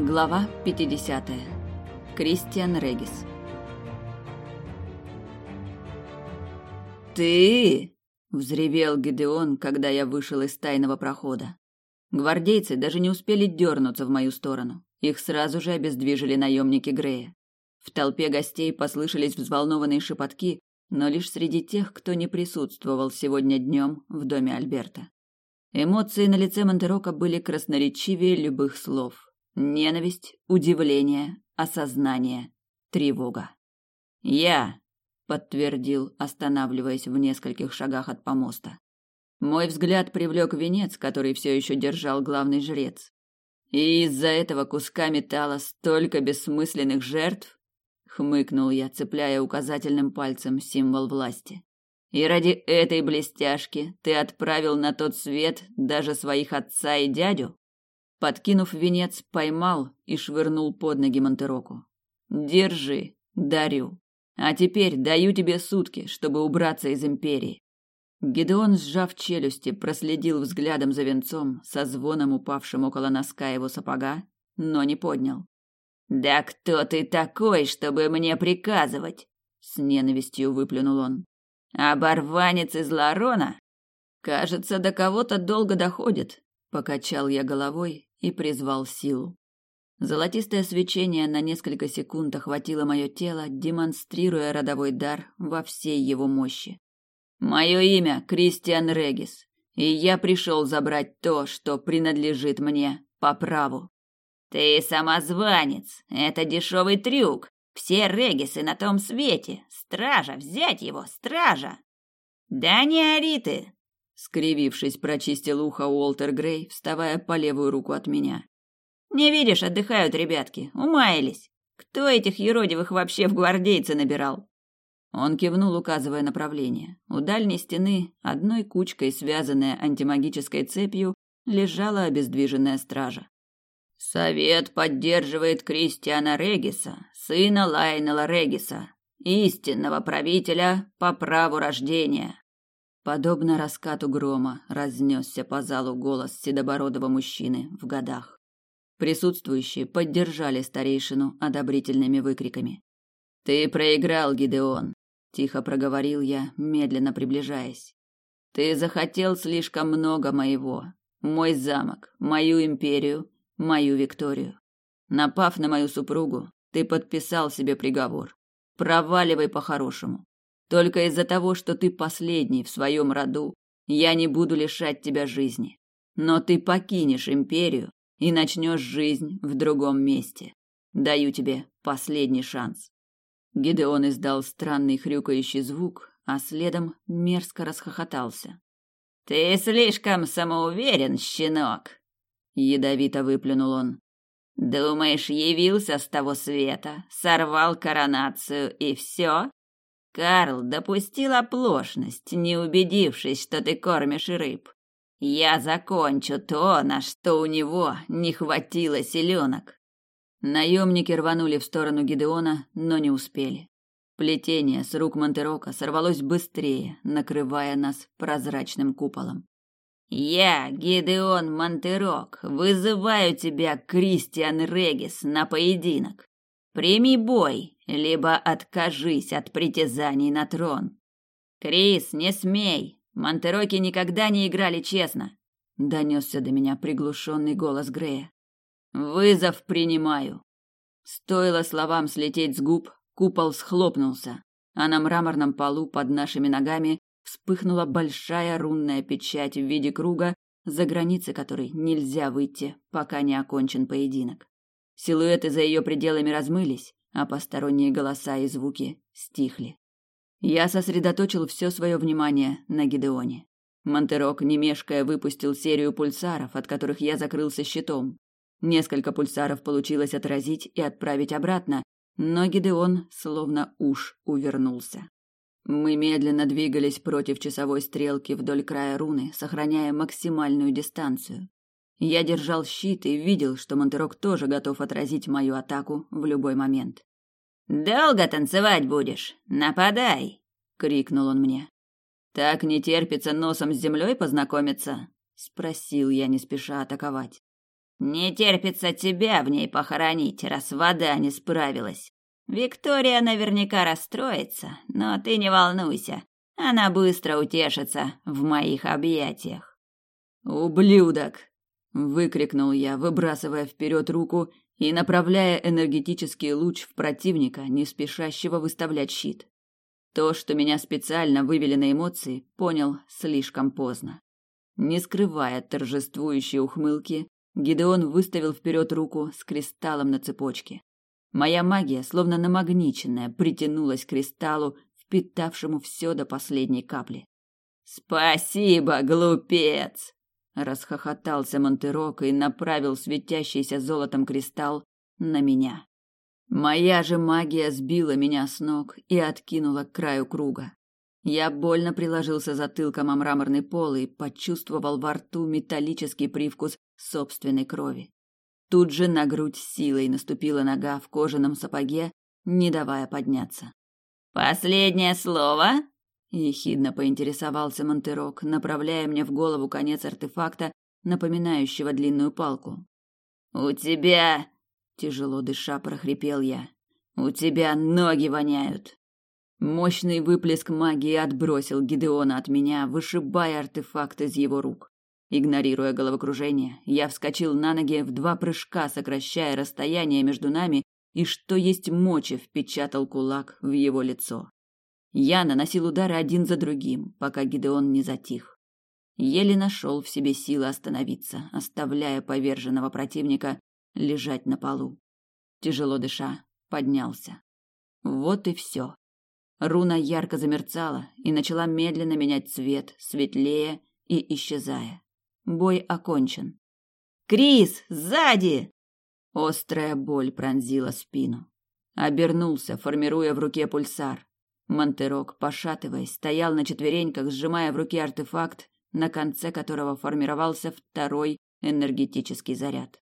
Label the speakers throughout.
Speaker 1: Глава 50. Кристиан Регис. «Ты!» — взревел Гидеон, когда я вышел из тайного прохода. Гвардейцы даже не успели дернуться в мою сторону. Их сразу же обездвижили наемники Грея. В толпе гостей послышались взволнованные шепотки, но лишь среди тех, кто не присутствовал сегодня днем в доме Альберта. Эмоции на лице Монтерока были красноречивее любых слов. Ненависть, удивление, осознание, тревога. «Я», — подтвердил, останавливаясь в нескольких шагах от помоста. Мой взгляд привлек венец, который все еще держал главный жрец. И из-за этого куска металла столько бессмысленных жертв? Хмыкнул я, цепляя указательным пальцем символ власти. И ради этой блестяшки ты отправил на тот свет даже своих отца и дядю? Подкинув венец, поймал и швырнул под ноги Монтероку. Держи, дарю. А теперь даю тебе сутки, чтобы убраться из империи. Гедеон, сжав челюсти, проследил взглядом за венцом, со звоном упавшим около носка его сапога, но не поднял. «Да кто ты такой, чтобы мне приказывать?» С ненавистью выплюнул он. Оборванец из Ларона? Кажется, до кого-то долго доходит. Покачал я головой и призвал силу. Золотистое свечение на несколько секунд охватило мое тело, демонстрируя родовой дар во всей его мощи. Мое имя Кристиан Регис, и я пришел забрать то, что принадлежит мне по праву. Ты самозванец. Это дешевый трюк. Все регисы на том свете. Стража, взять его, стража. Да не ори ты, скривившись, прочистил ухо Уолтер Грей, вставая по левую руку от меня. Не видишь, отдыхают ребятки, умаялись. Кто этих еродивых вообще в гвардейцы набирал? Он кивнул, указывая направление. У дальней стены, одной кучкой связанная антимагической цепью, лежала обездвиженная стража. Совет поддерживает Кристиана Региса, сына Лайнела Региса, истинного правителя по праву рождения. Подобно раскату грома разнесся по залу голос седобородого мужчины в годах. Присутствующие поддержали старейшину одобрительными выкриками. «Ты проиграл, Гидеон», — тихо проговорил я, медленно приближаясь. «Ты захотел слишком много моего. Мой замок, мою империю мою Викторию. Напав на мою супругу, ты подписал себе приговор. Проваливай по-хорошему. Только из-за того, что ты последний в своем роду, я не буду лишать тебя жизни. Но ты покинешь империю и начнешь жизнь в другом месте. Даю тебе последний шанс. Гидеон издал странный хрюкающий звук, а следом мерзко расхохотался. Ты слишком самоуверен, щенок, ядовито выплюнул он. Думаешь, явился с того света, сорвал коронацию и все? Карл допустил оплошность, не убедившись, что ты кормишь рыб. Я закончу то, на что у него не хватило силенок. Наемники рванули в сторону Гидеона, но не успели. Плетение с рук Монтерока сорвалось быстрее, накрывая нас прозрачным куполом. Я, Гидеон Монтерок, вызываю тебя, Кристиан Регис, на поединок. Прими бой, либо откажись от притязаний на трон. Крис, не смей. Монтероки никогда не играли честно. Донесся до меня приглушенный голос Грея. Вызов принимаю. Стоило словам слететь с губ, купол схлопнулся, а на мраморном полу под нашими ногами вспыхнула большая рунная печать в виде круга, за границы которой нельзя выйти, пока не окончен поединок. Силуэты за ее пределами размылись, а посторонние голоса и звуки стихли. Я сосредоточил все свое внимание на Гидеоне. Монтерок, не мешкая, выпустил серию пульсаров, от которых я закрылся щитом. Несколько пульсаров получилось отразить и отправить обратно, но Гидеон словно уж увернулся. Мы медленно двигались против часовой стрелки вдоль края руны, сохраняя максимальную дистанцию. Я держал щит и видел, что Монтерок тоже готов отразить мою атаку в любой момент. «Долго танцевать будешь? Нападай!» — крикнул он мне. «Так не терпится носом с землей познакомиться?» — спросил я, не спеша атаковать.
Speaker 2: Не терпится тебя в ней похоронить, раз вода не справилась. Виктория наверняка расстроится, но ты не волнуйся. Она быстро утешится в моих объятиях.
Speaker 1: Ублюдок, выкрикнул я, выбрасывая вперед руку и направляя энергетический луч в противника, не спешащего выставлять щит. То, что меня специально вывели на эмоции, понял слишком поздно. Не скрывая торжествующей ухмылки, Гидеон выставил вперед руку с кристаллом на цепочке. Моя магия, словно намагниченная, притянулась к кристаллу, впитавшему все до последней капли.
Speaker 2: «Спасибо, глупец!»
Speaker 1: Расхохотался Монтерок и направил светящийся золотом кристалл на меня. Моя же магия сбила меня с ног и откинула к краю круга. Я больно приложился затылком о мраморный пол и почувствовал во рту металлический привкус собственной крови. Тут же на грудь силой наступила нога в кожаном сапоге, не давая подняться.
Speaker 2: «Последнее слово?»
Speaker 1: Ехидно поинтересовался Монтерок, направляя мне в голову конец артефакта, напоминающего длинную палку.
Speaker 2: У тебя,
Speaker 1: тяжело дыша, прохрипел я. У тебя ноги воняют. Мощный выплеск магии отбросил Гидеона от меня, вышибая артефакт из его рук. Игнорируя головокружение, я вскочил на ноги в два прыжка, сокращая расстояние между нами, и что есть мочи впечатал кулак в его лицо. Я наносил удары один за другим, пока Гидеон не затих. Еле нашел в себе силы остановиться, оставляя поверженного противника лежать на полу. Тяжело дыша, поднялся. Вот и все. Руна ярко замерцала и начала медленно менять цвет, светлее и исчезая. Бой окончен.
Speaker 2: «Крис, сзади!»
Speaker 1: Острая боль пронзила спину. Обернулся, формируя в руке пульсар. Монтерок, пошатываясь, стоял на четвереньках, сжимая в руке артефакт, на конце которого формировался второй энергетический заряд.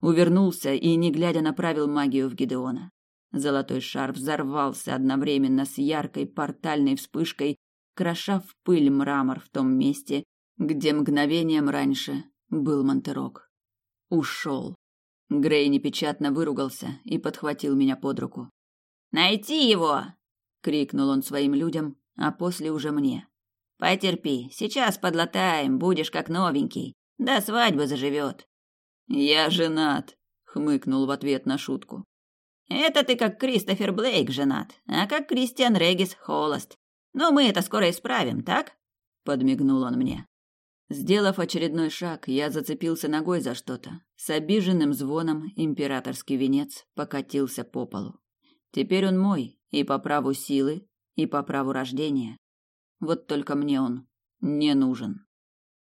Speaker 1: Увернулся и, не глядя, направил магию в Гидеона. Золотой шар взорвался одновременно с яркой портальной вспышкой, кроша в пыль мрамор в том месте, где мгновением раньше был Монтерок. Ушел. Грей непечатно выругался и подхватил меня под руку.
Speaker 2: «Найти его!»
Speaker 1: Крикнул он своим людям, а после уже мне.
Speaker 2: Потерпи, сейчас подлатаем, будешь как новенький. До свадьбы заживет.
Speaker 1: Я женат, хмыкнул в ответ на шутку.
Speaker 2: Это ты как Кристофер Блейк женат, а как Кристиан Регис холост. Но мы это скоро исправим, так?
Speaker 1: подмигнул он мне. Сделав очередной шаг, я зацепился ногой за что-то. С обиженным звоном императорский венец покатился по полу. Теперь он мой, и по праву силы, и по праву рождения. Вот только мне он не нужен.